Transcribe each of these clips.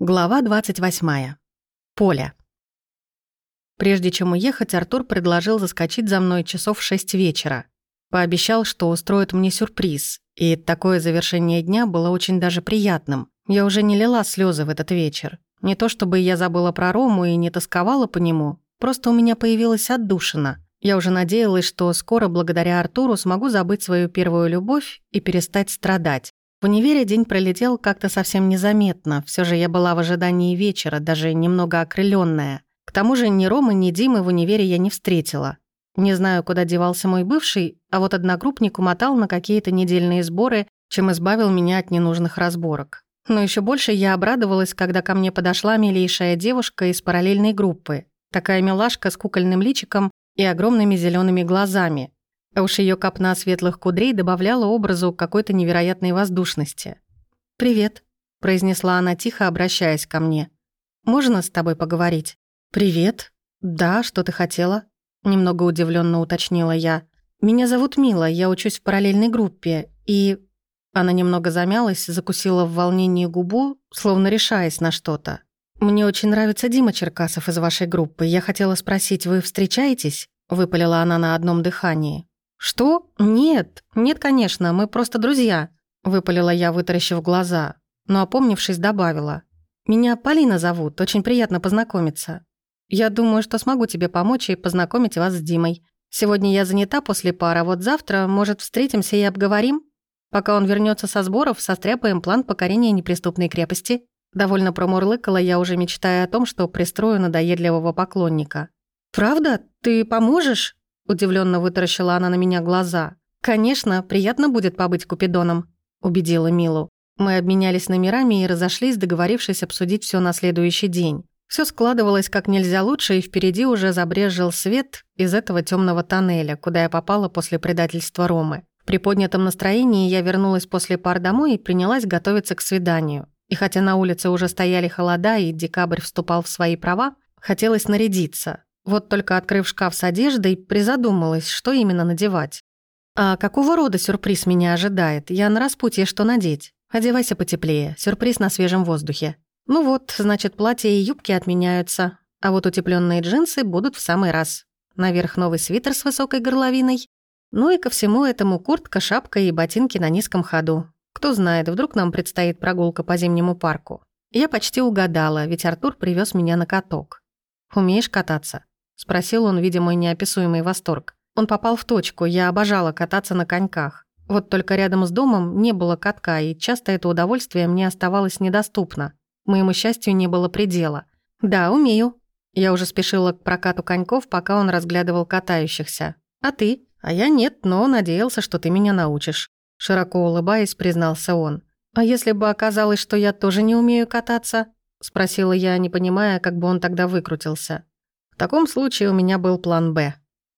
Глава 28. Поля. Прежде чем уехать, Артур предложил заскочить за мной часов в шесть вечера. Пообещал, что устроит мне сюрприз, и такое завершение дня было очень даже приятным. Я уже не лила слезы в этот вечер. Не то чтобы я забыла про Рому и не тосковала по нему, просто у меня появилась отдушина. Я уже надеялась, что скоро благодаря Артуру смогу забыть свою первую любовь и перестать страдать. В универе день пролетел как-то совсем незаметно. Все же я была в ожидании вечера, даже немного окрыленная. К тому же ни Ромы, ни Димы в универе я не встретила. Не знаю, куда девался мой бывший, а вот одногруппник умотал на какие-то недельные сборы, чем избавил меня от ненужных разборок. Но еще больше я обрадовалась, когда ко мне подошла милейшая девушка из параллельной группы. Такая милашка с кукольным личиком и огромными зелеными глазами. А уж ее копна светлых кудрей добавляла образу какой-то невероятной воздушности. «Привет», — произнесла она тихо, обращаясь ко мне. «Можно с тобой поговорить?» «Привет. Да, что ты хотела?» Немного удивленно уточнила я. «Меня зовут Мила, я учусь в параллельной группе, и...» Она немного замялась, закусила в волнении губу, словно решаясь на что-то. «Мне очень нравится Дима Черкасов из вашей группы. Я хотела спросить, вы встречаетесь?» Выпалила она на одном дыхании. «Что? Нет, нет, конечно, мы просто друзья», — выпалила я, вытаращив глаза, но, опомнившись, добавила. «Меня Полина зовут, очень приятно познакомиться. Я думаю, что смогу тебе помочь и познакомить вас с Димой. Сегодня я занята после пары, вот завтра, может, встретимся и обговорим? Пока он вернется со сборов, состряпаем план покорения неприступной крепости». Довольно промурлыкала я, уже мечтая о том, что пристрою надоедливого поклонника. «Правда? Ты поможешь?» Удивленно вытаращила она на меня глаза. «Конечно, приятно будет побыть Купидоном», — убедила Милу. Мы обменялись номерами и разошлись, договорившись обсудить все на следующий день. Все складывалось как нельзя лучше, и впереди уже забрезжил свет из этого темного тоннеля, куда я попала после предательства Ромы. В приподнятом настроении я вернулась после пар домой и принялась готовиться к свиданию. И хотя на улице уже стояли холода и декабрь вступал в свои права, хотелось нарядиться. Вот только открыв шкаф с одеждой, призадумалась, что именно надевать. А какого рода сюрприз меня ожидает? Я на распутье, что надеть? Одевайся потеплее, сюрприз на свежем воздухе. Ну вот, значит, платья и юбки отменяются, а вот утепленные джинсы будут в самый раз. Наверх новый свитер с высокой горловиной. Ну и ко всему этому куртка, шапка и ботинки на низком ходу. Кто знает, вдруг нам предстоит прогулка по зимнему парку. Я почти угадала, ведь Артур привез меня на каток. «Умеешь кататься?» — спросил он, видя мой неописуемый восторг. Он попал в точку, я обожала кататься на коньках. Вот только рядом с домом не было катка, и часто это удовольствие мне оставалось недоступно. Моему счастью не было предела. «Да, умею». Я уже спешила к прокату коньков, пока он разглядывал катающихся. «А ты?» «А я нет, но надеялся, что ты меня научишь». Широко улыбаясь, признался он. «А если бы оказалось, что я тоже не умею кататься?» Спросила я, не понимая, как бы он тогда выкрутился. В таком случае у меня был план «Б».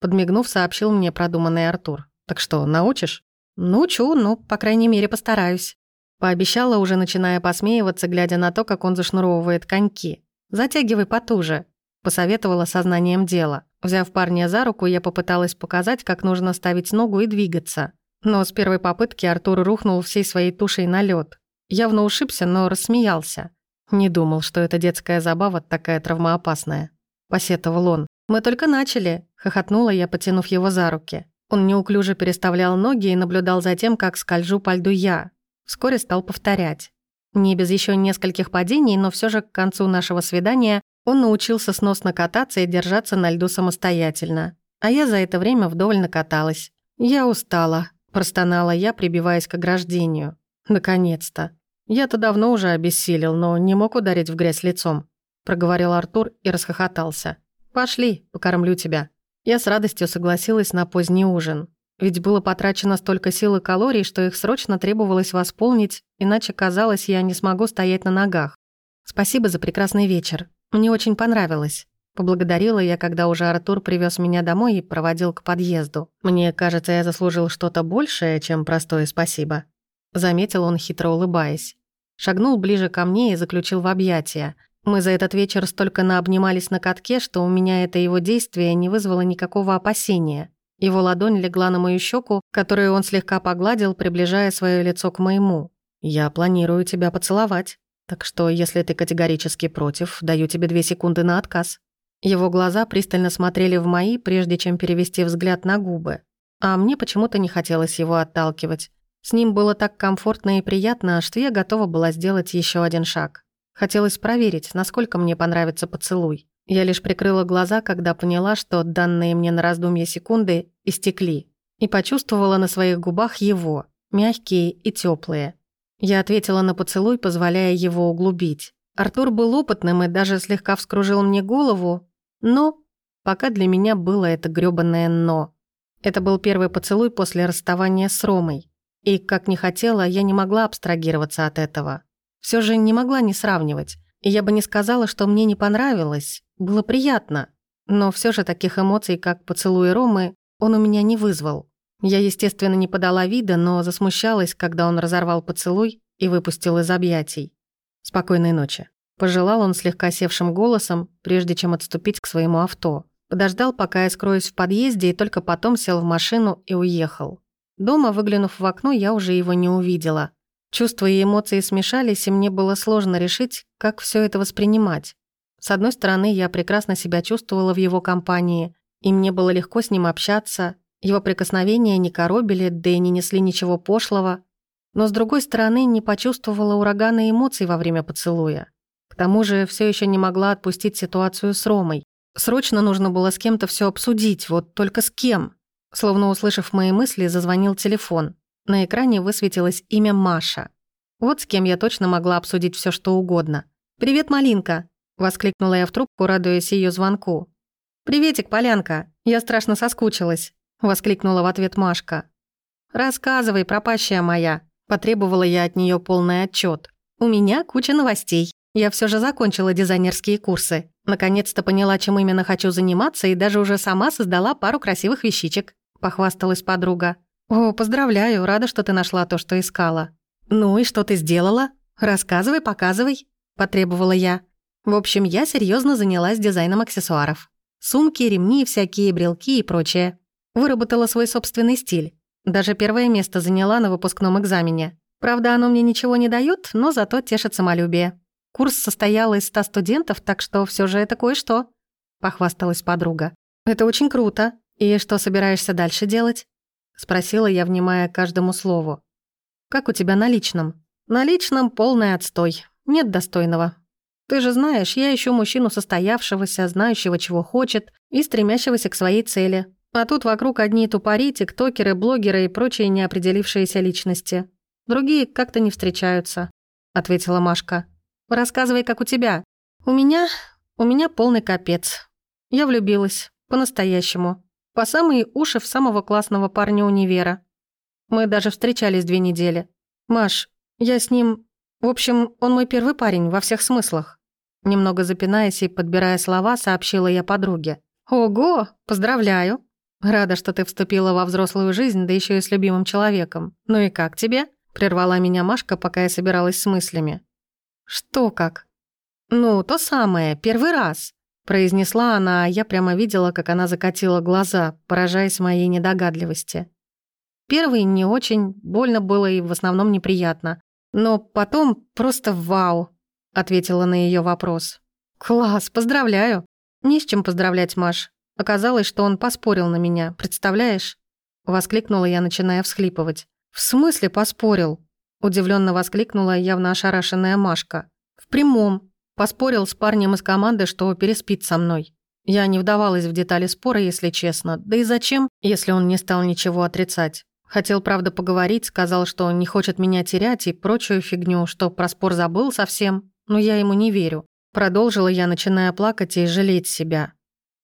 Подмигнув, сообщил мне продуманный Артур. «Так что, научишь?» «Научу, ну, по крайней мере, постараюсь». Пообещала, уже начиная посмеиваться, глядя на то, как он зашнуровывает коньки. «Затягивай потуже», — посоветовала сознанием дела. Взяв парня за руку, я попыталась показать, как нужно ставить ногу и двигаться. Но с первой попытки Артур рухнул всей своей тушей на лед. Явно ушибся, но рассмеялся. Не думал, что эта детская забава такая травмоопасная. — посетовал он. «Мы только начали», — хохотнула я, потянув его за руки. Он неуклюже переставлял ноги и наблюдал за тем, как скольжу по льду я. Вскоре стал повторять. Не без еще нескольких падений, но все же к концу нашего свидания он научился сносно кататься и держаться на льду самостоятельно. А я за это время вдоволь накаталась. «Я устала», — простонала я, прибиваясь к ограждению. «Наконец-то. Я-то давно уже обессилел, но не мог ударить в грязь лицом проговорил Артур и расхохотался. «Пошли, покормлю тебя». Я с радостью согласилась на поздний ужин. Ведь было потрачено столько сил и калорий, что их срочно требовалось восполнить, иначе казалось, я не смогу стоять на ногах. «Спасибо за прекрасный вечер. Мне очень понравилось». Поблагодарила я, когда уже Артур привез меня домой и проводил к подъезду. Мне кажется, я заслужил что-то большее, чем простое спасибо. Заметил он, хитро улыбаясь. Шагнул ближе ко мне и заключил в объятия – мы за этот вечер столько наобнимались на катке, что у меня это его действие не вызвало никакого опасения. Его ладонь легла на мою щеку, которую он слегка погладил, приближая свое лицо к моему. «Я планирую тебя поцеловать», Так что, если ты категорически против, даю тебе две секунды на отказ». Его глаза пристально смотрели в мои, прежде чем перевести взгляд на губы. А мне почему-то не хотелось его отталкивать. С ним было так комфортно и приятно, что я готова была сделать еще один шаг. Хотелось проверить, насколько мне понравится поцелуй. Я лишь прикрыла глаза, когда поняла, что данные мне на раздумье секунды истекли, и почувствовала на своих губах его, мягкие и теплые. Я ответила на поцелуй, позволяя его углубить. Артур был опытным и даже слегка вскружил мне голову, но пока для меня было это грёбаное «но». Это был первый поцелуй после расставания с Ромой. И, как не хотела, я не могла абстрагироваться от этого. Все же не могла не сравнивать. И я бы не сказала, что мне не понравилось. Было приятно. Но все же таких эмоций, как поцелуй Ромы, он у меня не вызвал. Я, естественно, не подала вида, но засмущалась, когда он разорвал поцелуй и выпустил из объятий. «Спокойной ночи». Пожелал он слегка севшим голосом, прежде чем отступить к своему авто. Подождал, пока я скроюсь в подъезде, и только потом сел в машину и уехал. Дома, выглянув в окно, я уже его не увидела. Чувства и эмоции смешались, и мне было сложно решить, как все это воспринимать. С одной стороны, я прекрасно себя чувствовала в его компании, и мне было легко с ним общаться, его прикосновения не коробили, да и не несли ничего пошлого. Но с другой стороны, не почувствовала урагана эмоций во время поцелуя. К тому же все еще не могла отпустить ситуацию с Ромой. Срочно нужно было с кем-то все обсудить, вот только с кем. Словно услышав мои мысли, зазвонил телефон. На экране высветилось имя Маша. Вот с кем я точно могла обсудить все, что угодно. «Привет, Малинка!» – воскликнула я в трубку, радуясь ее звонку. «Приветик, Полянка! Я страшно соскучилась!» – воскликнула в ответ Машка. «Рассказывай, пропащая моя!» – потребовала я от нее полный отчет. «У меня куча новостей. Я все же закончила дизайнерские курсы. Наконец-то поняла, чем именно хочу заниматься, и даже уже сама создала пару красивых вещичек», – похвасталась подруга. «О, поздравляю, рада, что ты нашла то, что искала». «Ну и что ты сделала? Рассказывай, показывай», – потребовала я. В общем, я серьезно занялась дизайном аксессуаров. Сумки, ремни, всякие брелки и прочее. Выработала свой собственный стиль. Даже первое место заняла на выпускном экзамене. Правда, оно мне ничего не дает, но зато тешит самолюбие. Курс состоял из ста студентов, так что все же это кое-что», – похвасталась подруга. «Это очень круто. И что собираешься дальше делать?» Спросила я, внимая каждому слову. «Как у тебя на личном?» «На личном полный отстой. Нет достойного. Ты же знаешь, я ищу мужчину состоявшегося, знающего, чего хочет, и стремящегося к своей цели. А тут вокруг одни тупари, тиктокеры, блогеры и прочие неопределившиеся личности. Другие как-то не встречаются», — ответила Машка. «Рассказывай, как у тебя». «У меня... у меня полный капец. Я влюбилась. По-настоящему по самые уши в самого классного парня универа. Мы даже встречались две недели. Маш, я с ним... В общем, он мой первый парень во всех смыслах. Немного запинаясь и подбирая слова, сообщила я подруге. «Ого, поздравляю! Рада, что ты вступила во взрослую жизнь, да еще и с любимым человеком. Ну и как тебе?» Прервала меня Машка, пока я собиралась с мыслями. «Что как?» «Ну, то самое, первый раз произнесла она, а я прямо видела, как она закатила глаза, поражаясь моей недогадливости. Первый не очень, больно было и в основном неприятно. Но потом просто вау, ответила на ее вопрос. Класс, поздравляю. Не с чем поздравлять, Маш. Оказалось, что он поспорил на меня, представляешь? Воскликнула я, начиная всхлипывать. В смысле поспорил? Удивленно воскликнула явно ошарашенная Машка. В прямом. Поспорил с парнем из команды, что переспит со мной. Я не вдавалась в детали спора, если честно. Да и зачем, если он не стал ничего отрицать? Хотел, правда, поговорить, сказал, что не хочет меня терять и прочую фигню, что про спор забыл совсем. Но я ему не верю. Продолжила я, начиная плакать и жалеть себя.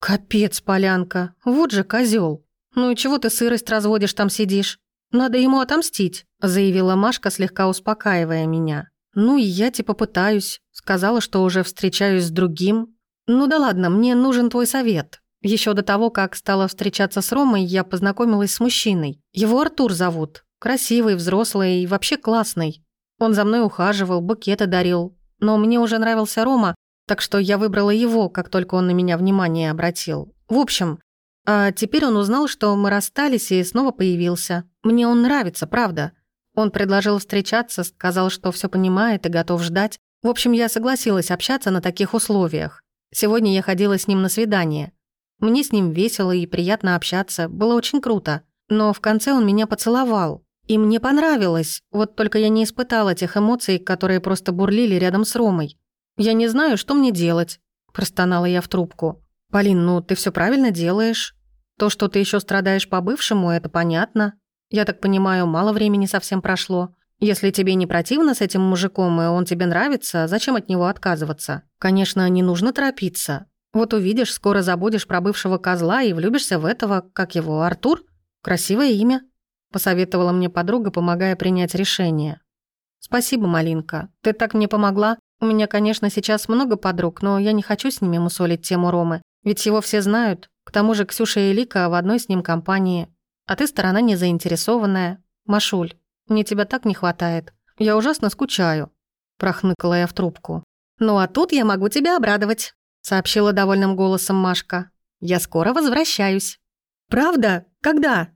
«Капец, Полянка, вот же козел. Ну и чего ты сырость разводишь там сидишь? Надо ему отомстить», заявила Машка, слегка успокаивая меня. «Ну и я типа пытаюсь. Сказала, что уже встречаюсь с другим. Ну да ладно, мне нужен твой совет. Еще до того, как стала встречаться с Ромой, я познакомилась с мужчиной. Его Артур зовут. Красивый, взрослый и вообще классный. Он за мной ухаживал, букеты дарил. Но мне уже нравился Рома, так что я выбрала его, как только он на меня внимание обратил. В общем, а теперь он узнал, что мы расстались и снова появился. Мне он нравится, правда. Он предложил встречаться, сказал, что все понимает и готов ждать. В общем, я согласилась общаться на таких условиях. Сегодня я ходила с ним на свидание. Мне с ним весело и приятно общаться, было очень круто. Но в конце он меня поцеловал. И мне понравилось, вот только я не испытала тех эмоций, которые просто бурлили рядом с Ромой. «Я не знаю, что мне делать», – простонала я в трубку. «Полин, ну ты все правильно делаешь. То, что ты еще страдаешь по бывшему, это понятно. Я так понимаю, мало времени совсем прошло. Если тебе не противно с этим мужиком, и он тебе нравится, зачем от него отказываться? Конечно, не нужно торопиться. Вот увидишь, скоро забудешь про бывшего козла и влюбишься в этого, как его, Артур? Красивое имя», — посоветовала мне подруга, помогая принять решение. «Спасибо, Малинка. Ты так мне помогла. У меня, конечно, сейчас много подруг, но я не хочу с ними мусолить тему Ромы. Ведь его все знают. К тому же Ксюша и Лика в одной с ним компании. А ты сторона не заинтересованная. Машуль, мне тебя так не хватает. Я ужасно скучаю», – прохныкала я в трубку. «Ну а тут я могу тебя обрадовать», – сообщила довольным голосом Машка. «Я скоро возвращаюсь». «Правда? Когда?»